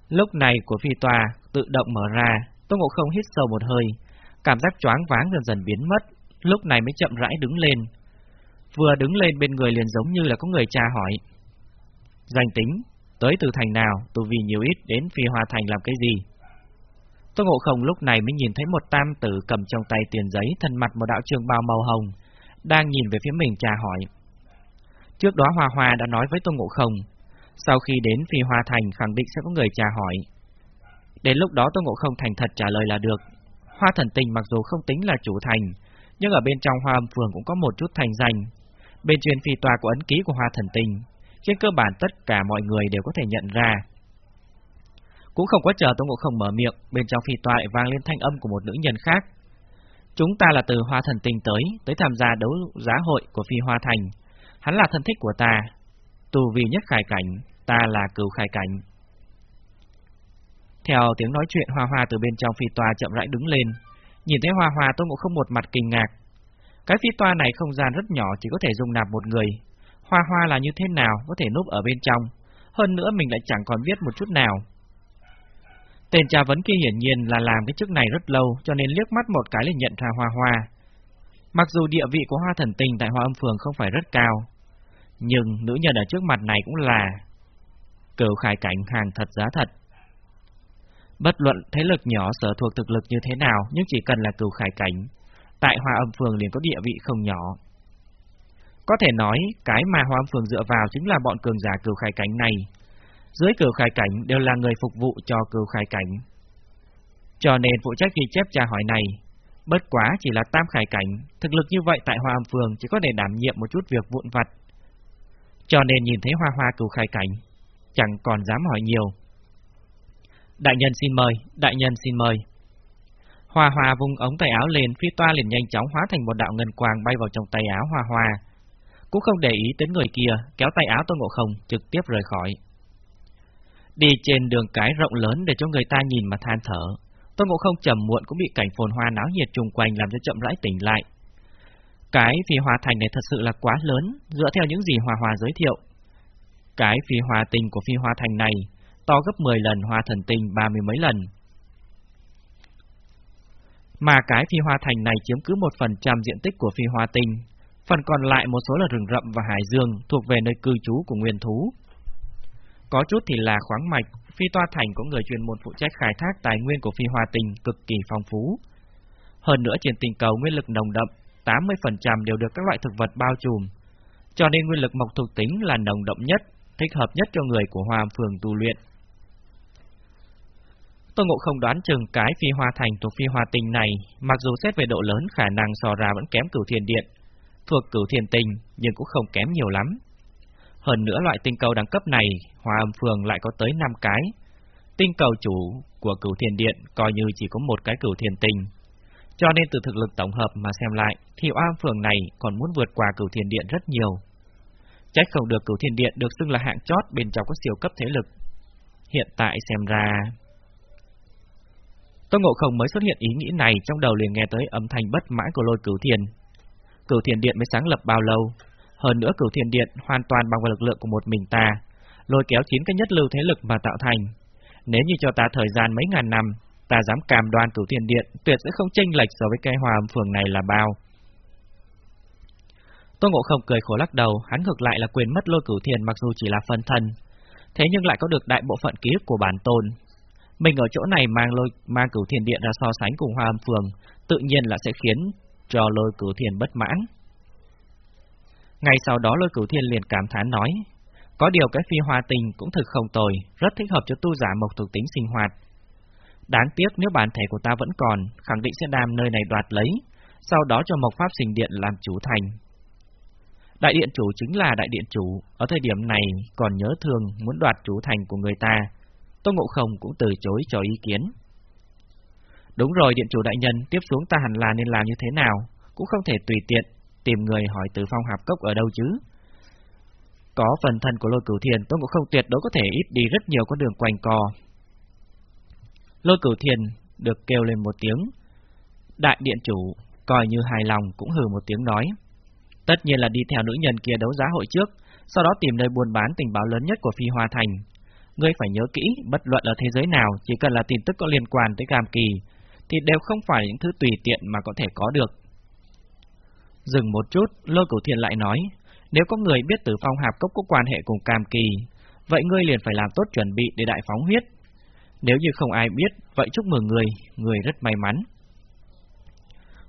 [SPEAKER 1] Lúc này của phi tòa tự động mở ra, Tô Ngộ Không hít sâu một hơi, cảm giác choáng váng dần dần biến mất, lúc này mới chậm rãi đứng lên. Vừa đứng lên bên người liền giống như là có người tra hỏi. Danh tính, Tới từ thành nào, tu vi nhiều ít đến phi hòa thành làm cái gì? Tô Ngộ Không lúc này mới nhìn thấy một tam tử cầm trong tay tiền giấy, thân mặt một đạo trường bào màu hồng, đang nhìn về phía mình trà hỏi. Trước đó Hoa Hoa đã nói với Tô Ngộ Không, sau khi đến phi hòa thành khẳng định sẽ có người trà hỏi. Đến lúc đó Tô Ngộ Không thành thật trả lời là được. Hoa thần tình mặc dù không tính là chủ thành, nhưng ở bên trong hoa âm phường cũng có một chút thành danh. Bên truyền phi tòa của ấn ký của hoa thần tình, trên cơ bản tất cả mọi người đều có thể nhận ra. Cũng không có chờ Tôn Ngộ Không mở miệng, bên trong phi toại vang lên thanh âm của một nữ nhân khác. Chúng ta là từ Hoa Thần Tinh tới, tới tham gia đấu giá hội của phi Hoa Thành. Hắn là thân thích của ta, tù vì nhất khải cảnh, ta là cửu khải cảnh. Theo tiếng nói chuyện Hoa Hoa từ bên trong phi toa chậm rãi đứng lên, nhìn thấy Hoa Hoa Tôn Ngộ Không một mặt kinh ngạc. Cái phi toa này không gian rất nhỏ chỉ có thể dung nạp một người, Hoa hoa là như thế nào có thể núp ở bên trong, hơn nữa mình lại chẳng còn biết một chút nào. Tên trà vấn kia hiển nhiên là làm cái chức này rất lâu, cho nên liếc mắt một cái liền nhận ra hoa hoa. Mặc dù địa vị của hoa thần tình tại hoa âm phường không phải rất cao, nhưng nữ nhân ở trước mặt này cũng là cửu khải cảnh hàng thật giá thật. Bất luận thế lực nhỏ sở thuộc thực lực như thế nào, nhưng chỉ cần là cửu khải cảnh, tại hoa âm phường liền có địa vị không nhỏ. Có thể nói, cái mà Hoa âm Phường dựa vào chính là bọn cường giả cửu khai cảnh này. Dưới cửu khai cảnh đều là người phục vụ cho cửu khai cảnh. Cho nên phụ trách ghi chép tra hỏi này, bất quá chỉ là tam khai cảnh, thực lực như vậy tại Hoa Âm Phường chỉ có thể đảm nhiệm một chút việc vụn vặt. Cho nên nhìn thấy Hoa Hoa cửu khai cảnh, chẳng còn dám hỏi nhiều. Đại nhân xin mời, đại nhân xin mời. Hoa Hoa vung ống tay áo lên, phi toa liền nhanh chóng hóa thành một đạo ngân quang bay vào trong tay áo Hoa Hoa cũng không để ý đến người kia, kéo tay áo Tôn Ngộ Không trực tiếp rời khỏi. Đi trên đường cái rộng lớn để cho người ta nhìn mà than thở, Tôn Ngộ Không trầm muộn cũng bị cảnh phồn hoa náo nhiệt trùng quanh làm cho chậm rãi tỉnh lại. Cái phi hòa thành này thật sự là quá lớn, dựa theo những gì Hòa Hòa giới thiệu. Cái phi hòa tinh của phi hòa thành này to gấp 10 lần hoa thần tinh ba mươi mấy lần. Mà cái phi hoa thành này chiếm cứ một phần trăm diện tích của phi hoa tinh, phần còn lại một số là rừng rậm và hải dương thuộc về nơi cư trú của nguyên thú. Có chút thì là khoáng mạch, Phi Toa Thành có người chuyên môn phụ trách khai thác tài nguyên của Phi Hoa Tinh cực kỳ phong phú. Hơn nữa trên tình cầu nguyên lực nồng đậm, 80% đều được các loại thực vật bao trùm, cho nên nguyên lực mộc thuộc tính là nồng đậm nhất, thích hợp nhất cho người của Hoa Phường tu luyện. Tô Ngộ không đoán chừng cái phi hoa thành thuộc phi hoa tinh này, mặc dù xét về độ lớn khả năng so ra vẫn kém cửu thiên điện, thuộc cửu thiên tình nhưng cũng không kém nhiều lắm. Hơn nữa loại tinh cầu đẳng cấp này, hòa âm phường lại có tới 5 cái. Tinh cầu chủ của cửu thiền điện coi như chỉ có một cái cửu thiền tinh. Cho nên từ thực lực tổng hợp mà xem lại, thì hòa âm phường này còn muốn vượt qua cửu thiền điện rất nhiều. Trách không được cửu thiền điện được xưng là hạng chót bên trong các siêu cấp thế lực. Hiện tại xem ra... Tô Ngộ Không mới xuất hiện ý nghĩ này trong đầu liền nghe tới âm thanh bất mãn của lôi cửu thiền Cửu thiền điện mới sáng lập bao lâu? Hơn nữa cửu thiền điện hoàn toàn bằng vào lực lượng của một mình ta, lôi kéo chín cái nhất lưu thế lực mà tạo thành. Nếu như cho ta thời gian mấy ngàn năm, ta dám cam đoan cửu thiền điện tuyệt sẽ không chênh lệch so với cây hòa âm phường này là bao. Tô Ngộ Không cười khổ lắc đầu, hắn ngược lại là quyền mất lôi cửu thiền mặc dù chỉ là phân thân, thế nhưng lại có được đại bộ phận ký ức của bản tôn, mình ở chỗ này mang lôi mang cửu thiền điện ra so sánh cùng hòa âm phường, tự nhiên là sẽ khiến cho lôi cửu thiền bất mãn. Ngay sau đó lôi cửu thiên liền cảm thán nói, có điều cái phi hoa tình cũng thực không tồi, rất thích hợp cho tu giả mộc thuộc tính sinh hoạt. Đáng tiếc nếu bản thể của ta vẫn còn, khẳng định sẽ đam nơi này đoạt lấy, sau đó cho mộc pháp sinh điện làm chủ thành. Đại điện chủ chính là đại điện chủ, ở thời điểm này còn nhớ thương muốn đoạt chủ thành của người ta, Tô Ngộ Không cũng từ chối cho ý kiến. Đúng rồi, điện chủ đại nhân, tiếp xuống ta hẳn là nên làm như thế nào, cũng không thể tùy tiện tìm người hỏi từ phong hạp cốc ở đâu chứ. Có phần thân của lôi cửu thiền, tôi Ngộ Không tuyệt đối có thể ít đi rất nhiều con đường quanh co. Lôi cửu thiền được kêu lên một tiếng. Đại điện chủ, coi như hài lòng cũng hừ một tiếng nói. Tất nhiên là đi theo nữ nhân kia đấu giá hội trước, sau đó tìm nơi buôn bán tình báo lớn nhất của Phi Hoa Thành, Ngươi phải nhớ kỹ, bất luận ở thế giới nào, chỉ cần là tin tức có liên quan tới Cam Kỳ, thì đều không phải những thứ tùy tiện mà có thể có được. Dừng một chút, Lôi Cửu Thiên lại nói, nếu có người biết Tử Phong Hạp Cốc có quan hệ cùng Cam Kỳ, vậy ngươi liền phải làm tốt chuẩn bị để đại phóng huyết. Nếu như không ai biết, vậy chúc mừng người, người rất may mắn.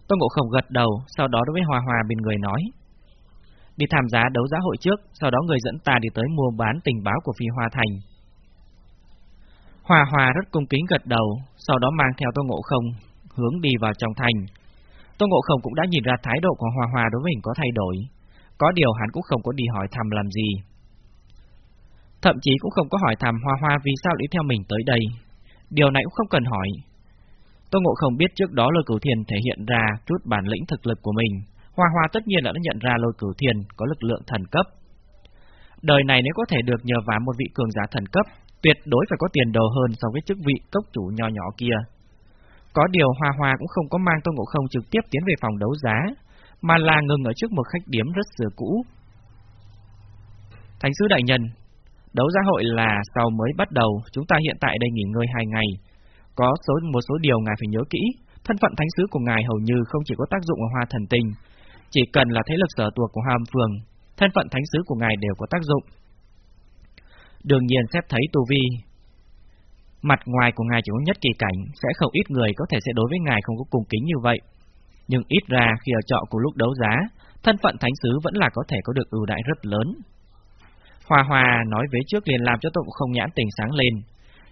[SPEAKER 1] Tôn Ngộ Không gật đầu, sau đó đối với hòa hòa bên người nói. Đi tham gia đấu giá hội trước, sau đó người dẫn ta đi tới mua bán tình báo của Phi Hoa Thành. Hòa Hòa rất cung kính gật đầu, sau đó mang theo Tôn Ngộ Không hướng đi vào trong thành. Tô Ngộ Không cũng đã nhìn ra thái độ của Hòa Hòa đối với mình có thay đổi, có điều hắn cũng không có đi hỏi thăm làm gì. Thậm chí cũng không có hỏi thăm Hoa Hoa vì sao đi theo mình tới đây. Điều này cũng không cần hỏi. Tô Ngộ Không biết trước đó Lôi Cửu Thiền thể hiện ra chút bản lĩnh thực lực của mình. Hoa Hoa tất nhiên đã nhận ra Lôi Cửu Thiền có lực lượng thần cấp. Đời này nếu có thể được nhờ vả một vị cường giả thần cấp, tuyệt đối phải có tiền đồ hơn so với chức vị cốc chủ nho nhỏ kia. Có điều Hoa Hoa cũng không có mang Tôn Ngộ Không trực tiếp tiến về phòng đấu giá, mà là ngừng ở trước một khách điếm rất xưa cũ. Thánh sứ đại nhân, đấu giá hội là sau mới bắt đầu, chúng ta hiện tại đây nghỉ ngơi hai ngày. Có số một số điều ngài phải nhớ kỹ, thân phận thánh sứ của ngài hầu như không chỉ có tác dụng ở Hoa Thần Tinh, chỉ cần là thế lực sở thuộc của hàm Phường, thân phận thánh sứ của ngài đều có tác dụng. Đương nhiên xét thấy tu vi Mặt ngoài của ngài chỉ có nhất kỳ cảnh Sẽ không ít người có thể sẽ đối với ngài không có cùng kính như vậy. Nhưng ít ra khi ở trọ của lúc đấu giá Thân phận thánh sứ vẫn là có thể có được ưu đại rất lớn. Hòa Hòa nói với trước liền làm cho tôi không nhãn tình sáng lên.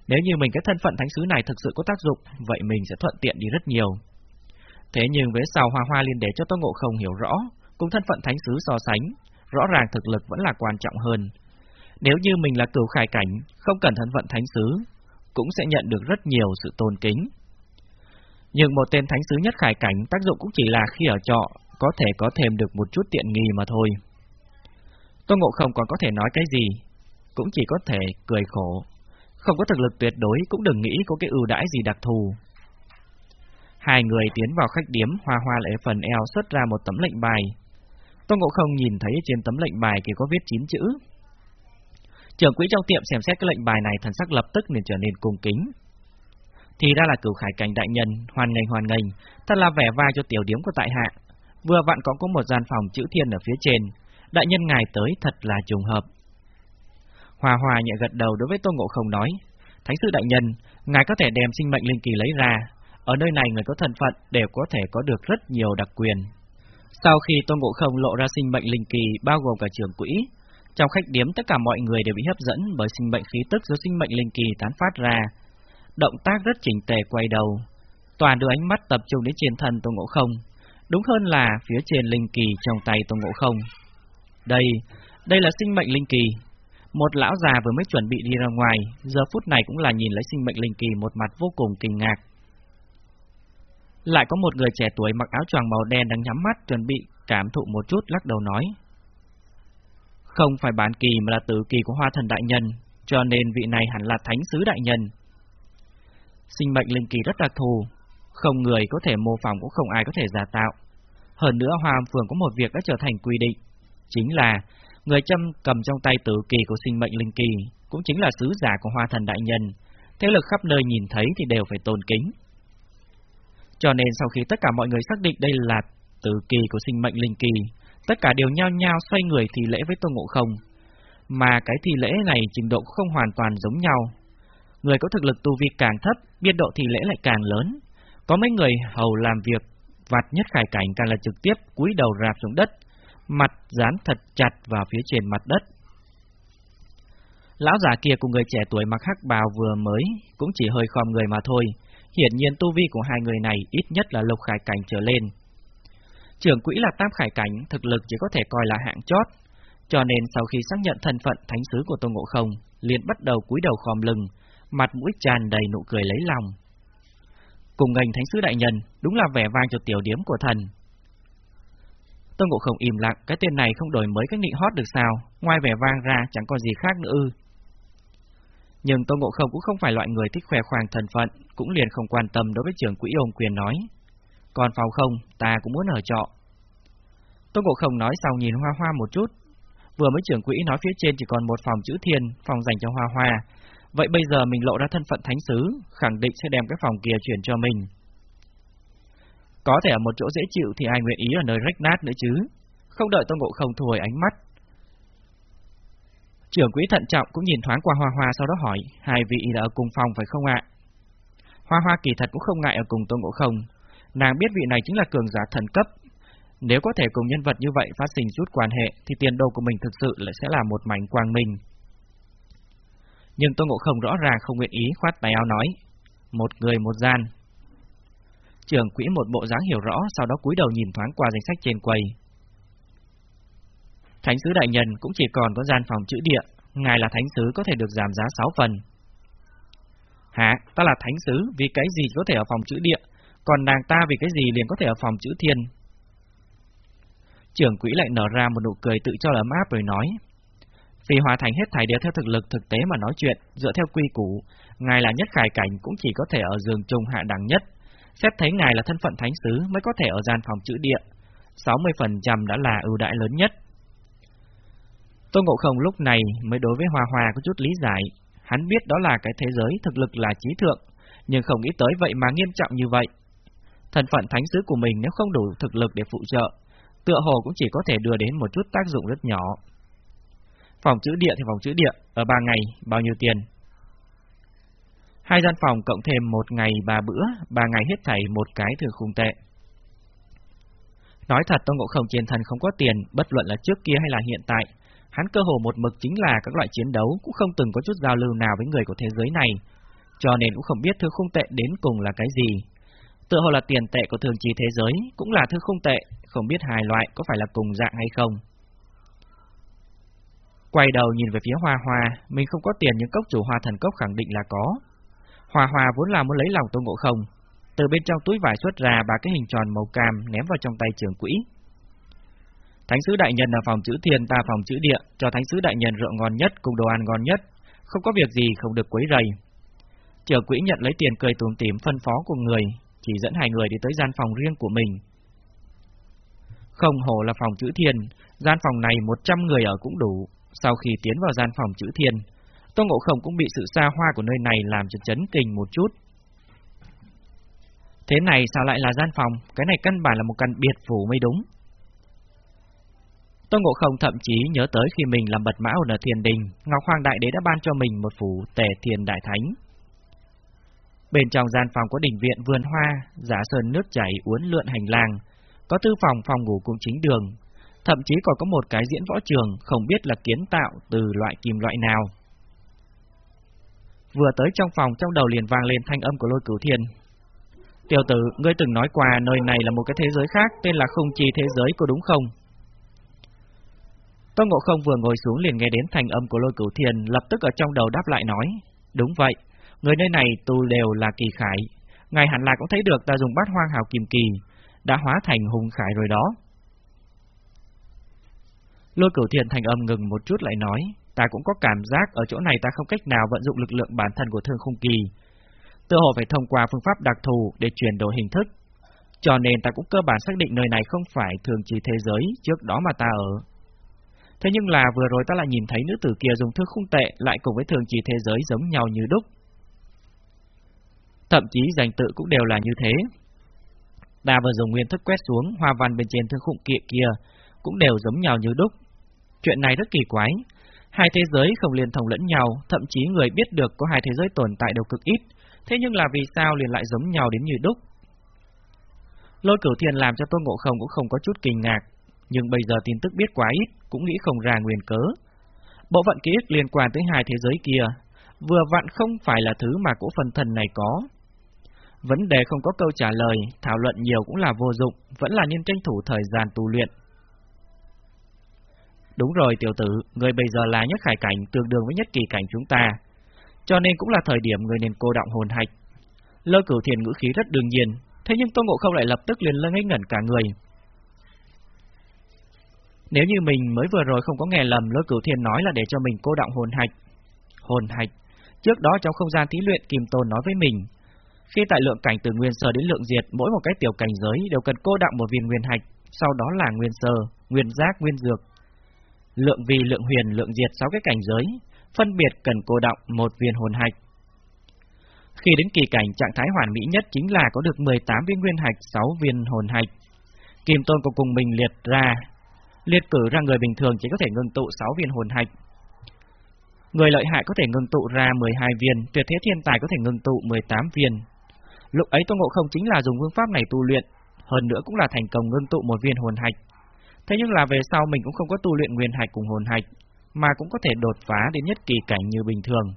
[SPEAKER 1] Nếu như mình cái thân phận thánh sứ này thực sự có tác dụng Vậy mình sẽ thuận tiện đi rất nhiều. Thế nhưng với sau Hòa Hoa liền để cho Tô Ngộ không hiểu rõ Cùng thân phận thánh sứ so sánh Rõ ràng thực lực vẫn là quan trọng hơn. Nếu như mình là cửu khải cảnh, không cần thân phận thánh sứ, cũng sẽ nhận được rất nhiều sự tôn kính. Nhưng một tên thánh sứ nhất khải cảnh tác dụng cũng chỉ là khi ở trọ, có thể có thêm được một chút tiện nghi mà thôi. Tô Ngộ Không còn có thể nói cái gì, cũng chỉ có thể cười khổ. Không có thực lực tuyệt đối cũng đừng nghĩ có cái ưu đãi gì đặc thù. Hai người tiến vào khách điếm, hoa hoa lễ phần eo xuất ra một tấm lệnh bài. Tô Ngộ Không nhìn thấy trên tấm lệnh bài kia có viết chín chữ, Trưởng quỹ trong tiệm xem xét cái lệnh bài này thần sắc lập tức liền trở nên cung kính. Thì ra là cửu khải cảnh đại nhân, hoàn ngành hoàn ngành, thật là vẻ vai cho tiểu điếm của tại hạ. Vừa vặn có có một gian phòng chữ thiên ở phía trên, đại nhân ngài tới thật là trùng hợp. Hòa hòa nhẹ gật đầu đối với Tô Ngộ Không nói, Thánh sư đại nhân, ngài có thể đem sinh mệnh linh kỳ lấy ra. Ở nơi này người có thân phận đều có thể có được rất nhiều đặc quyền. Sau khi Tôn Ngộ Không lộ ra sinh mệnh linh kỳ bao gồm cả trưởng quỹ, trong khách điếm tất cả mọi người đều bị hấp dẫn bởi sinh mệnh khí tức do sinh mệnh linh kỳ tán phát ra. Động tác rất chỉnh tề quay đầu, toàn đưa ánh mắt tập trung đến trên thân Tôn Ngộ Không, đúng hơn là phía trên linh kỳ trong tay Tôn Ngộ Không. Đây, đây là sinh mệnh linh kỳ. Một lão già vừa mới chuẩn bị đi ra ngoài, giờ phút này cũng là nhìn lấy sinh mệnh linh kỳ một mặt vô cùng kinh ngạc. Lại có một người trẻ tuổi mặc áo choàng màu đen đang nhắm mắt chuẩn bị cảm thụ một chút lắc đầu nói. Không phải bản kỳ mà là tử kỳ của hoa thần đại nhân, cho nên vị này hẳn là thánh sứ đại nhân. Sinh mệnh linh kỳ rất đặc thù, không người có thể mô phỏng cũng không ai có thể giả tạo. Hơn nữa Hoa Âm Phường có một việc đã trở thành quy định, chính là người châm cầm trong tay tử kỳ của sinh mệnh linh kỳ, cũng chính là sứ giả của Hoa Thần Đại Nhân, thế lực khắp nơi nhìn thấy thì đều phải tôn kính. Cho nên sau khi tất cả mọi người xác định đây là tử kỳ của sinh mệnh linh kỳ, tất cả đều nhao nhao xoay người thì lễ với Tôn Ngộ Không. Mà cái thì lễ này trình độ không hoàn toàn giống nhau. Người có thực lực tu vi càng thấp, biên độ thì lễ lại càng lớn. Có mấy người hầu làm việc vặt nhất khải cảnh càng là trực tiếp cúi đầu rạp xuống đất, mặt dán thật chặt vào phía trên mặt đất. Lão già kia cùng người trẻ tuổi mặc hắc bào vừa mới cũng chỉ hơi khom người mà thôi, hiển nhiên tu vi của hai người này ít nhất là lục khải cảnh trở lên. Trưởng quỹ là tam khải cảnh, thực lực chỉ có thể coi là hạng chót, cho nên sau khi xác nhận thân phận thánh sứ của Tôn Ngộ Không, liền bắt đầu cúi đầu khom lưng, mặt mũi tràn đầy nụ cười lấy lòng. Cùng ngành thánh sứ đại nhân, đúng là vẻ vang cho tiểu điếm của thần. Tôn Ngộ Không im lặng, cái tên này không đổi mới cách nịnh hót được sao, ngoài vẻ vang ra chẳng còn gì khác nữa ư. Nhưng Tôn Ngộ Không cũng không phải loại người thích khoe khoang thần phận, cũng liền không quan tâm đối với trưởng quỹ ôm quyền nói. Còn phòng không, ta cũng muốn ở trọ. Tôn Ngộ Không nói xong nhìn Hoa Hoa một chút. Vừa mới trưởng quỹ nói phía trên chỉ còn một phòng chữ thiên, phòng dành cho Hoa Hoa. Vậy bây giờ mình lộ ra thân phận thánh sứ, khẳng định sẽ đem cái phòng kia chuyển cho mình. Có thể ở một chỗ dễ chịu thì ai nguyện ý ở nơi rách nát nữa chứ. Không đợi Tôn Ngộ Không thu hồi ánh mắt. Trưởng quỹ thận trọng cũng nhìn thoáng qua Hoa Hoa sau đó hỏi, hai vị là ở cùng phòng phải không ạ? Hoa Hoa kỳ thật cũng không ngại ở cùng Tôn Ngộ Không. Nàng biết vị này chính là cường giả thần cấp. Nếu có thể cùng nhân vật như vậy phát sinh chút quan hệ, thì tiền đồ của mình thực sự lại sẽ là một mảnh quang minh. Nhưng Tôn Ngộ Không rõ ràng không nguyện ý khoát tay áo nói, một người một gian, Trưởng quỹ một bộ dáng hiểu rõ, sau đó cúi đầu nhìn thoáng qua danh sách trên quầy. Thánh sứ đại nhân cũng chỉ còn có gian phòng chữ địa, ngài là thánh sứ có thể được giảm giá 6 phần. Hả, ta là thánh sứ, vì cái gì có thể ở phòng chữ địa, còn nàng ta vì cái gì liền có thể ở phòng chữ thiên. Trưởng quỹ lại nở ra một nụ cười tự cho là ấm áp rồi nói. Vì hòa thành hết thảy đều theo thực lực thực tế mà nói chuyện, dựa theo quy củ, ngài là nhất khải cảnh cũng chỉ có thể ở giường trung hạ đẳng nhất, Xét thấy ngài là thân phận thánh sứ mới có thể ở gian phòng chữ địa, 60% đã là ưu đãi lớn nhất. Tôn Ngộ Không lúc này mới đối với hòa hòa có chút lý giải, hắn biết đó là cái thế giới thực lực là trí thượng, nhưng không nghĩ tới vậy mà nghiêm trọng như vậy thần phận thánh sứ của mình nếu không đủ thực lực để phụ trợ, tựa hồ cũng chỉ có thể đưa đến một chút tác dụng rất nhỏ. Phòng chữ địa thì phòng chữ địa, ở 3 ngày, bao nhiêu tiền? Hai gian phòng cộng thêm một ngày ba bữa, ba ngày hết thảy một cái thừa khung tệ. Nói thật Tông Ngộ Không chiến thần không có tiền, bất luận là trước kia hay là hiện tại. Hắn cơ hồ một mực chính là các loại chiến đấu, cũng không từng có chút giao lưu nào với người của thế giới này. Cho nên cũng không biết thứ khung tệ đến cùng là cái gì tự hồ là tiền tệ của thường trì thế giới, cũng là thứ không tệ, không biết hai loại có phải là cùng dạng hay không. Quay đầu nhìn về phía hoa hoa, mình không có tiền nhưng cốc chủ hoa thần cốc khẳng định là có. hoa Hòa vốn là muốn lấy lòng Tôn Ngộ Không, từ bên trong túi vải xuất ra ba cái hình tròn màu cam ném vào trong tay trưởng quỹ. Thánh sứ đại nhân là phòng chữ thiên ta phòng chữ địa, cho thánh sứ đại nhân rượu ngon nhất cùng đồ ăn ngon nhất, không có việc gì không được quấy rầy. Trưởng quỹ nhận lấy tiền cười tùm tìm phân phó của người, chỉ dẫn hai người đi tới gian phòng riêng của mình. Không hồ là phòng chữ thiên, gian phòng này 100 người ở cũng đủ, sau khi tiến vào gian phòng chữ thiên, Tô Ngộ Không cũng bị sự xa hoa của nơi này làm cho chấn kinh một chút. Thế này sao lại là gian phòng, cái này căn bản là một căn biệt phủ mới đúng. Tô Ngộ Không thậm chí nhớ tới khi mình làm bật mã ở thiền đình, Ngọc Hoàng Đại Đế đã ban cho mình một phủ tề thiền đại thánh. Bên trong gian phòng có đình viện vườn hoa, giả sơn nước chảy uốn lượn hành lang, có tư phòng phòng ngủ cũng chính đường, thậm chí còn có một cái diễn võ trường không biết là kiến tạo từ loại kim loại nào. Vừa tới trong phòng trong đầu liền vang lên thanh âm của lôi cửu thiên. Tiểu tử, ngươi từng nói qua nơi này là một cái thế giới khác tên là không chi thế giới có đúng không? tông Ngộ Không vừa ngồi xuống liền nghe đến thành âm của lôi cửu thiên lập tức ở trong đầu đáp lại nói. Đúng vậy, người nơi này tu đều là kỳ khải. Ngài hẳn là cũng thấy được ta dùng bát hoang hào kim kỳ, đã hóa thành hùng khải rồi đó. Lôi cửu thiền thành âm ngừng một chút lại nói, ta cũng có cảm giác ở chỗ này ta không cách nào vận dụng lực lượng bản thân của thương khung kỳ. Tự hồ phải thông qua phương pháp đặc thù để chuyển đổi hình thức. Cho nên ta cũng cơ bản xác định nơi này không phải thường trì thế giới trước đó mà ta ở. Thế nhưng là vừa rồi ta lại nhìn thấy nữ tử kia dùng thương khung tệ lại cùng với thường trì thế giới giống nhau như đúc. Thậm chí danh tự cũng đều là như thế. Ta vừa dùng nguyên thức quét xuống hoa văn bên trên thương khung kia kia cũng đều giống nhau như đúc. Chuyện này rất kỳ quái, hai thế giới không liên thông lẫn nhau, thậm chí người biết được có hai thế giới tồn tại đều cực ít, thế nhưng là vì sao liền lại giống nhau đến như đúc? Lôi cửu thiên làm cho Tôn Ngộ Không cũng không có chút kinh ngạc, nhưng bây giờ tin tức biết quá ít, cũng nghĩ không ra nguyên cớ. Bộ phận ký ức liên quan tới hai thế giới kia, vừa vặn không phải là thứ mà cổ phần thần này có. Vấn đề không có câu trả lời, thảo luận nhiều cũng là vô dụng, vẫn là nên tranh thủ thời gian tu luyện. Đúng rồi tiểu tử, người bây giờ là nhất khải cảnh tương đương với nhất kỳ cảnh chúng ta, cho nên cũng là thời điểm người nên cô động hồn hạch. Lơ cửu thiền ngữ khí rất đương nhiên, thế nhưng Tô Ngộ Không lại lập tức liền lơ ngây ngẩn cả người. Nếu như mình mới vừa rồi không có nghe lầm, Lơ cửu thiền nói là để cho mình cô động hồn hạch. Hồn hạch. Trước đó trong không gian thí luyện Kim Tôn nói với mình, khi tại lượng cảnh từ nguyên sơ đến lượng diệt, mỗi một cái tiểu cảnh giới đều cần cô đọng một viên nguyên hạch, sau đó là nguyên sơ, nguyên giác, nguyên dược, lượng vi, lượng huyền, lượng diệt sáu cái cảnh giới, phân biệt cần cô đọng một viên hồn hạch. Khi đến kỳ cảnh trạng thái hoàn mỹ nhất chính là có được 18 viên nguyên hạch, 6 viên hồn hạch. Kim Tôn của cùng mình liệt ra, liệt cử ra người bình thường chỉ có thể ngưng tụ 6 viên hồn hạch. Người lợi hại có thể ngưng tụ ra 12 viên, tuyệt thế thiên tài có thể ngưng tụ 18 viên. Lúc ấy Tôn Ngộ Không chính là dùng phương pháp này tu luyện, hơn nữa cũng là thành công ngưng tụ một viên hồn hạch. Thế nhưng là về sau mình cũng không có tu luyện nguyên hạch cùng hồn hạch, mà cũng có thể đột phá đến nhất kỳ cảnh như bình thường.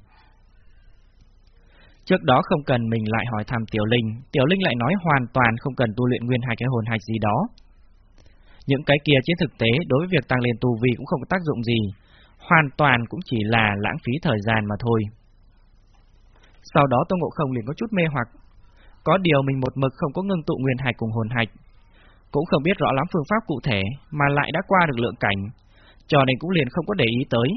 [SPEAKER 1] Trước đó không cần mình lại hỏi thăm Tiểu Linh, Tiểu Linh lại nói hoàn toàn không cần tu luyện nguyên hạch cái hồn hạch gì đó. Những cái kia trên thực tế đối với việc tăng lên tu vi cũng không có tác dụng gì, hoàn toàn cũng chỉ là lãng phí thời gian mà thôi. Sau đó Tô Ngộ Không liền có chút mê hoặc, có điều mình một mực không có ngưng tụ nguyên hạch cùng hồn hạch, cũng không biết rõ lắm phương pháp cụ thể mà lại đã qua được lượng cảnh, cho nên cũng liền không có để ý tới,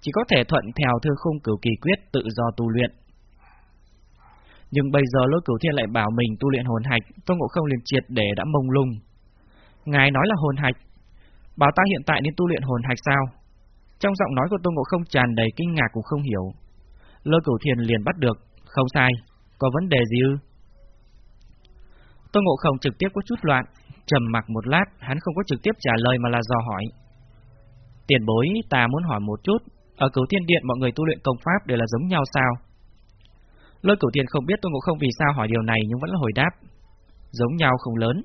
[SPEAKER 1] chỉ có thể thuận theo thư khung cửu kỳ quyết tự do tu luyện. Nhưng bây giờ lôi cửu thiên lại bảo mình tu luyện hồn hạch, Tôn Ngộ Không liền triệt để đã mông lung. Ngài nói là hồn hạch, bảo ta hiện tại nên tu luyện hồn hạch sao? Trong giọng nói của Tôn Ngộ Không tràn đầy kinh ngạc cũng không hiểu. Lôi cửu thiên liền bắt được, không sai, có vấn đề gì ư? Tôn Ngộ Không trực tiếp có chút loạn, trầm mặc một lát, hắn không có trực tiếp trả lời mà là dò hỏi. Tiền bối, ta muốn hỏi một chút, ở cửu thiên điện mọi người tu luyện công pháp đều là giống nhau sao? Lôi cửu thiên không biết Tôn Ngộ Không vì sao hỏi điều này nhưng vẫn là hồi đáp. Giống nhau không lớn,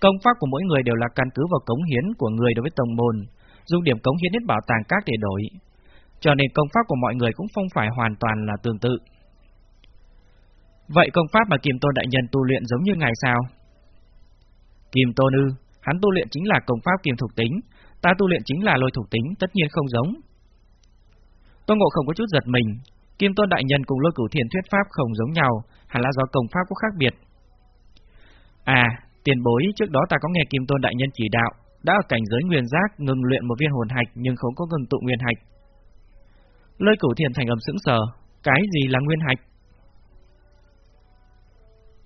[SPEAKER 1] công pháp của mỗi người đều là căn cứ vào cống hiến của người đối với tông môn, dùng điểm cống hiến đến bảo tàng các để đổi. Cho nên công pháp của mọi người cũng không phải hoàn toàn là tương tự. Vậy công pháp mà Kim Tôn Đại Nhân tu luyện giống như ngài sao? Kim Tôn ư, hắn tu luyện chính là công pháp kim thuộc tính, ta tu luyện chính là lôi thuộc tính, tất nhiên không giống. Tôn Ngộ không có chút giật mình, Kim Tôn Đại Nhân cùng lôi cửu thiền thuyết pháp không giống nhau, hẳn là do công pháp có khác biệt. À, tiền bối trước đó ta có nghe Kim Tôn Đại Nhân chỉ đạo, đã ở cảnh giới nguyên giác ngừng luyện một viên hồn hạch nhưng không có ngừng tụ nguyên hạch. Lôi cửu thiền thành âm sững sờ, cái gì là nguyên hạch?